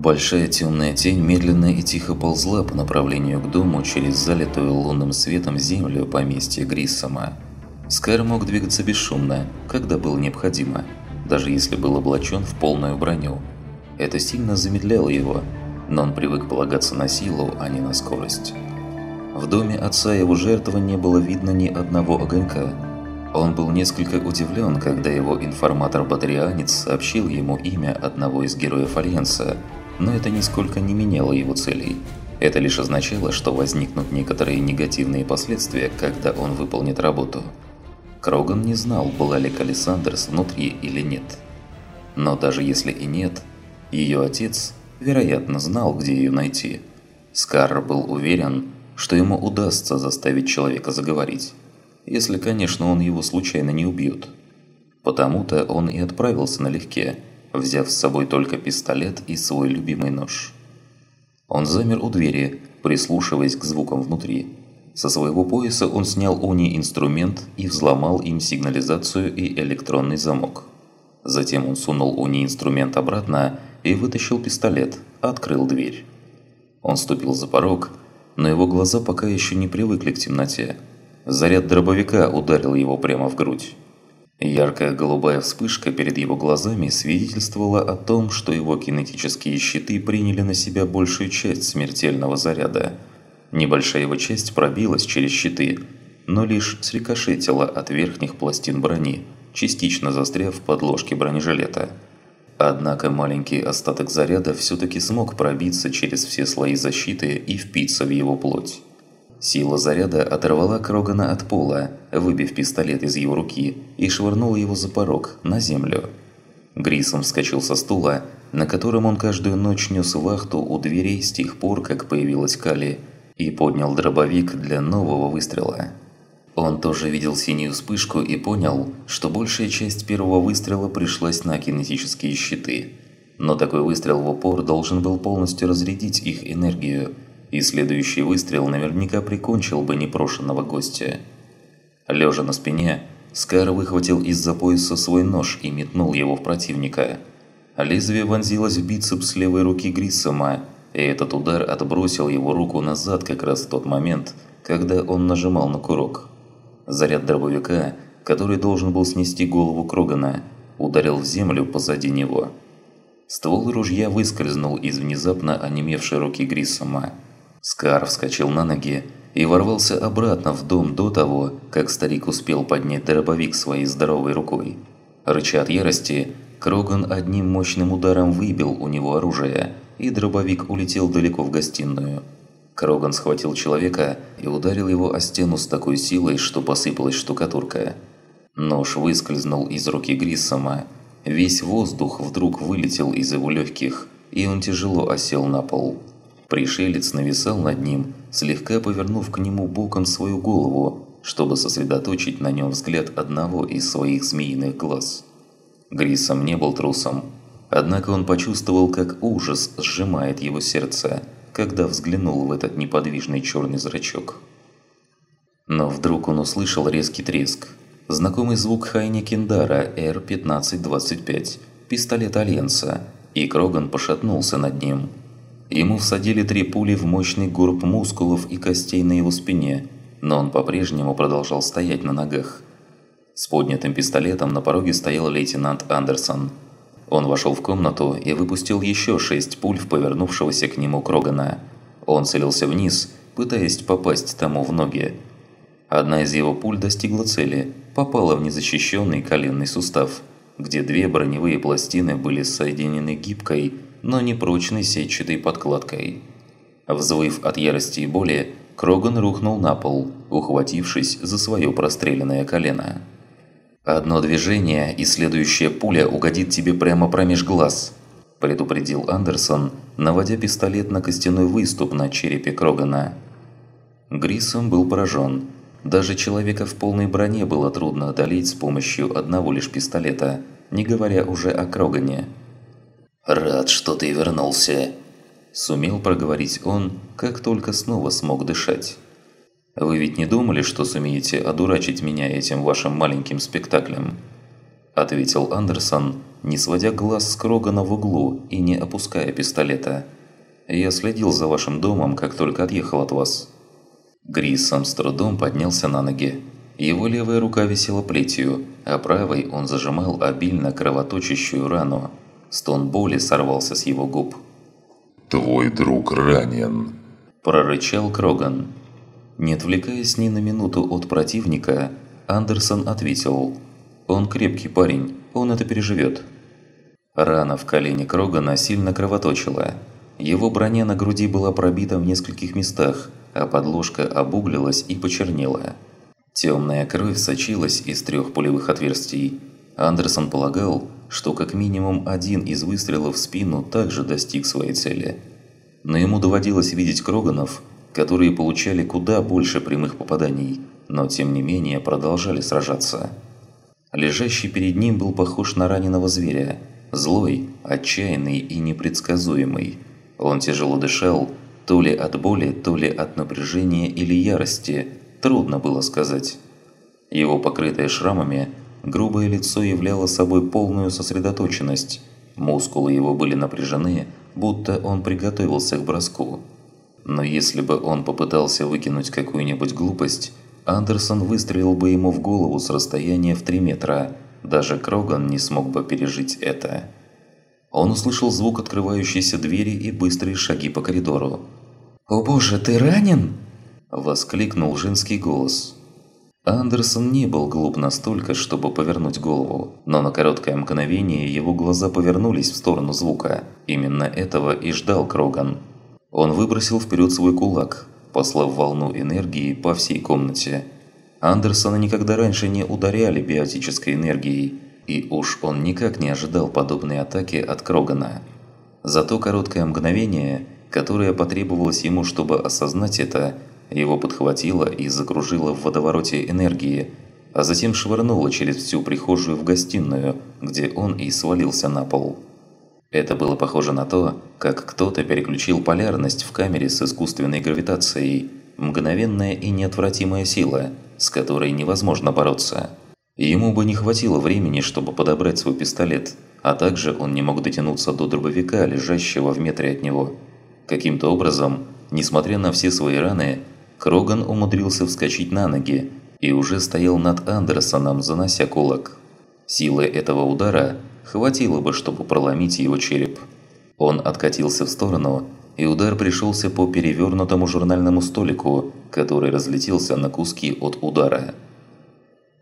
Большая темная тень медленно и тихо ползла по направлению к дому через залитую лунным светом землю поместья Гриссома. Скайр мог двигаться бесшумно, когда было необходимо, даже если был облачен в полную броню. Это сильно замедляло его, но он привык полагаться на силу, а не на скорость. В доме отца его жертвы не было видно ни одного огонька. Он был несколько удивлен, когда его информатор-батарианец сообщил ему имя одного из героев Альянса, но это нисколько не меняло его целей. Это лишь означало, что возникнут некоторые негативные последствия, когда он выполнит работу. Кроган не знал, была ли Калисандерс внутри или нет. Но даже если и нет, ее отец, вероятно, знал, где ее найти. Скар был уверен, что ему удастся заставить человека заговорить. Если, конечно, он его случайно не убьет. Потому-то он и отправился налегке, взяв с собой только пистолет и свой любимый нож. Он замер у двери, прислушиваясь к звукам внутри. Со своего пояса он снял уни-инструмент и взломал им сигнализацию и электронный замок. Затем он сунул уни-инструмент обратно и вытащил пистолет, открыл дверь. Он ступил за порог, но его глаза пока еще не привыкли к темноте. Заряд дробовика ударил его прямо в грудь. Яркая голубая вспышка перед его глазами свидетельствовала о том, что его кинетические щиты приняли на себя большую часть смертельного заряда – Небольшая его часть пробилась через щиты, но лишь срикошетила от верхних пластин брони, частично застряв в подложке бронежилета. Однако маленький остаток заряда все-таки смог пробиться через все слои защиты и впиться в его плоть. Сила заряда оторвала Крогана от пола, выбив пистолет из его руки и швырнула его за порог, на землю. Грисом вскочил со стула, на котором он каждую ночь нес вахту у дверей с тех пор, как появилась Кали, и поднял дробовик для нового выстрела. Он тоже видел синюю вспышку и понял, что большая часть первого выстрела пришлась на кинетические щиты. Но такой выстрел в упор должен был полностью разрядить их энергию, и следующий выстрел наверняка прикончил бы непрошенного гостя. Лежа на спине, Скар выхватил из-за пояса свой нож и метнул его в противника. Лезвие вонзилось в бицепс левой руки Гриссома, и этот удар отбросил его руку назад как раз в тот момент, когда он нажимал на курок. Заряд дробовика, который должен был снести голову Крогана, ударил в землю позади него. Ствол ружья выскользнул из внезапно онемевшей руки Гриссома. Скар вскочил на ноги и ворвался обратно в дом до того, как старик успел поднять дробовик своей здоровой рукой. Рыча от ярости, Кроган одним мощным ударом выбил у него оружие – и дробовик улетел далеко в гостиную. Кроган схватил человека и ударил его о стену с такой силой, что посыпалась штукатурка. Нож выскользнул из руки Гриссома. Весь воздух вдруг вылетел из его легких, и он тяжело осел на пол. Пришелец нависал над ним, слегка повернув к нему боком свою голову, чтобы сосредоточить на нем взгляд одного из своих змеиных глаз. Гриссом не был трусом, Однако он почувствовал, как ужас сжимает его сердце, когда взглянул в этот неподвижный черный зрачок. Но вдруг он услышал резкий треск. Знакомый звук Хайни Кендара Р-1525, пистолет Альянса, и Кроган пошатнулся над ним. Ему всадили три пули в мощный горб мускулов и костей на его спине, но он по-прежнему продолжал стоять на ногах. С поднятым пистолетом на пороге стоял лейтенант Андерсон – он вошел в комнату и выпустил еще шесть пуль в повернувшегося к нему Крогана. Он целился вниз, пытаясь попасть тому в ноги. Одна из его пуль достигла цели, попала в незащищенный коленный сустав, где две броневые пластины были соединены гибкой, но непрочной сетчатой подкладкой. Взвыв от ярости и боли, Кроган рухнул на пол, ухватившись за свое простреленное колено. «Одно движение, и следующая пуля угодит тебе прямо промеж глаз», – предупредил Андерсон, наводя пистолет на костяной выступ на черепе Крогана. Грисом был поражен. Даже человека в полной броне было трудно одолеть с помощью одного лишь пистолета, не говоря уже о Крогане. «Рад, что ты вернулся», – сумел проговорить он, как только снова смог дышать. Вы ведь не думали, что сумеете одурачить меня этим вашим маленьким спектаклем?» Ответил Андерсон, не сводя глаз с Крогана в углу и не опуская пистолета. «Я следил за вашим домом, как только отъехал от вас». Гриссом с трудом поднялся на ноги. Его левая рука висела плетью, а правой он зажимал обильно кровоточащую рану. Стон боли сорвался с его губ. «Твой друг ранен», – прорычал Кроган. Не отвлекаясь ни на минуту от противника, Андерсон ответил. «Он крепкий парень, он это переживет». Рана в колене Крогана сильно кровоточила. Его броня на груди была пробита в нескольких местах, а подложка обуглилась и почернела. Темная кровь сочилась из трех пулевых отверстий. Андерсон полагал, что как минимум один из выстрелов в спину также достиг своей цели. Но ему доводилось видеть Кроганов, которые получали куда больше прямых попаданий, но тем не менее продолжали сражаться. Лежащий перед ним был похож на раненого зверя, злой, отчаянный и непредсказуемый. Он тяжело дышал, то ли от боли, то ли от напряжения или ярости, трудно было сказать. Его покрытое шрамами, грубое лицо являло собой полную сосредоточенность, мускулы его были напряжены, будто он приготовился к броску. Но если бы он попытался выкинуть какую-нибудь глупость, Андерсон выстрелил бы ему в голову с расстояния в 3 метра, даже Кроган не смог бы пережить это. Он услышал звук открывающейся двери и быстрые шаги по коридору. «О боже, ты ранен?» – воскликнул женский голос. Андерсон не был глуп настолько, чтобы повернуть голову, но на короткое мгновение его глаза повернулись в сторону звука. Именно этого и ждал Кроган. Он выбросил вперед свой кулак, послав волну энергии по всей комнате. Андерсона никогда раньше не ударяли биотической энергией, и уж он никак не ожидал подобной атаки от Крогана. За то короткое мгновение, которое потребовалось ему, чтобы осознать это, его подхватило и закружило в водовороте энергии, а затем швырнуло через всю прихожую в гостиную, где он и свалился на пол. Это было похоже на то, как кто-то переключил полярность в камере с искусственной гравитацией. Мгновенная и неотвратимая сила, с которой невозможно бороться. Ему бы не хватило времени, чтобы подобрать свой пистолет, а также он не мог дотянуться до дробовика, лежащего в метре от него. Каким-то образом, несмотря на все свои раны, Кроган умудрился вскочить на ноги и уже стоял над Андерсоном, занося кулак. Силы этого удара хватило бы, чтобы проломить его череп. Он откатился в сторону, и удар пришелся по перевернутому журнальному столику, который разлетелся на куски от удара.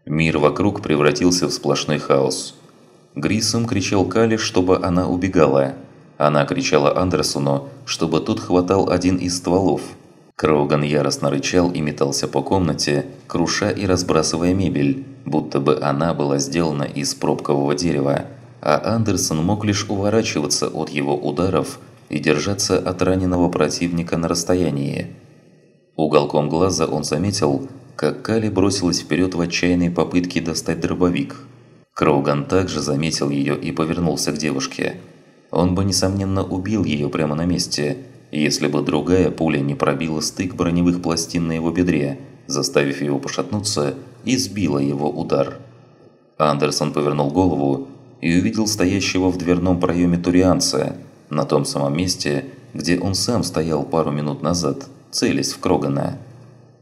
Мир вокруг превратился в сплошной хаос. Грисом кричал Кали, чтобы она убегала. Она кричала Андерсону, чтобы тот хватал один из стволов. Кроуган яростно рычал и метался по комнате, круша и разбрасывая мебель, будто бы она была сделана из пробкового дерева, а Андерсон мог лишь уворачиваться от его ударов и держаться от раненого противника на расстоянии. Уголком глаза он заметил, как Кали бросилась вперед в отчаянной попытке достать дробовик. Кроуган также заметил ее и повернулся к девушке. Он бы, несомненно, убил ее прямо на месте, если бы другая пуля не пробила стык броневых пластин на его бедре, заставив его пошатнуться и сбила его удар. Андерсон повернул голову и увидел стоящего в дверном проеме турианца, на том самом месте, где он сам стоял пару минут назад, целясь в Крогана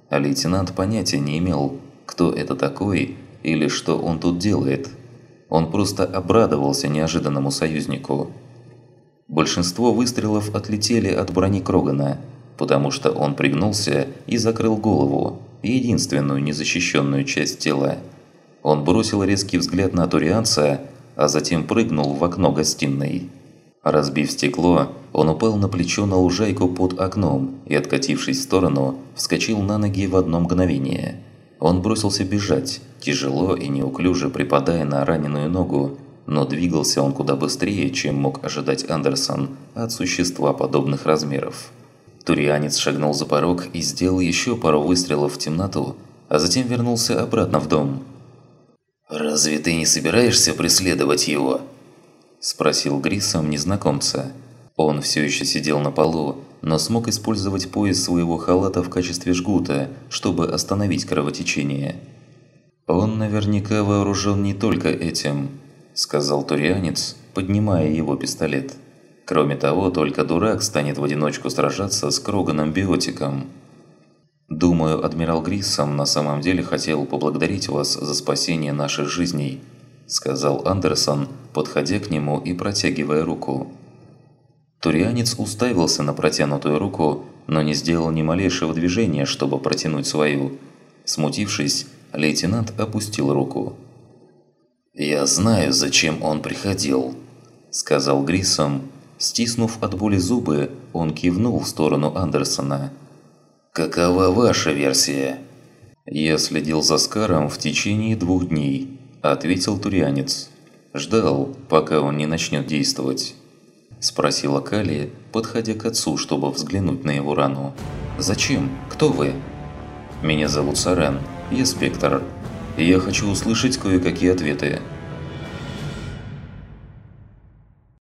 а лейтенант понятия не имел, кто это такой или что он тут делает. Он просто обрадовался неожиданному союзнику. Большинство выстрелов отлетели от брони Крогана, потому что он пригнулся и закрыл голову, единственную незащищенную часть тела. Он бросил резкий взгляд на Турианца, а затем прыгнул в окно гостиной. Разбив стекло, он упал на плечо на лужайку под окном и, откатившись в сторону, вскочил на ноги в одно мгновение. Он бросился бежать, тяжело и неуклюже припадая на раненую ногу, но двигался он куда быстрее, чем мог ожидать Андерсон от существа подобных размеров. Турианец шагнул за порог и сделал еще пару выстрелов в темноту, а затем вернулся обратно в дом. «Разве ты не собираешься преследовать его?» – спросил Грисом незнакомца. Он все еще сидел на полу, но смог использовать пояс своего халата в качестве жгута, чтобы остановить кровотечение. «Он наверняка вооружен не только этим», – сказал турианец, поднимая его пистолет. Кроме того, только дурак станет в одиночку сражаться с Кроганом-биотиком. Думаю, адмирал Гриссом на самом деле хотел поблагодарить вас за спасение наших жизней, сказал Андерсон, подходя к нему и протягивая руку. Турианец уставился на протянутую руку, но не сделал ни малейшего движения, чтобы протянуть свою. Смутившись, лейтенант опустил руку. «Я знаю, зачем он приходил», – сказал Гриссом. Стиснув от боли зубы, он кивнул в сторону Андерсона. «Какова ваша версия?» «Я следил за Скаром в течение двух дней», – ответил Турианец. «Ждал, пока он не начнет действовать». Спросила Кали, подходя к отцу, чтобы взглянуть на его рану. «Зачем? Кто вы?» «Меня зовут Сарен. Я Спектр. Я хочу услышать кое-какие ответы.